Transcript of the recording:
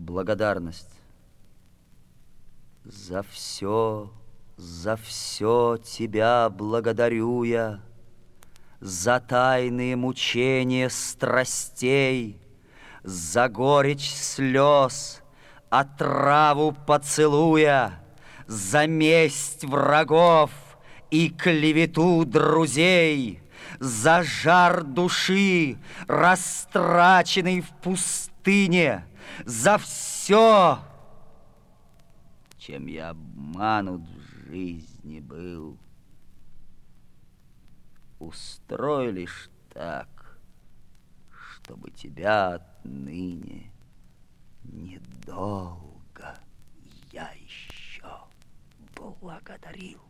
благодарность. За все, за все тебя благодарю я, За тайные мучения страстей, За горечь слез, отраву поцелуя, За месть врагов и клевету друзей, За жар души, растраченный в пустыне, За все, чем я обманут в жизни был. Устрой лишь так, чтобы тебя отныне недолго я еще благодарил.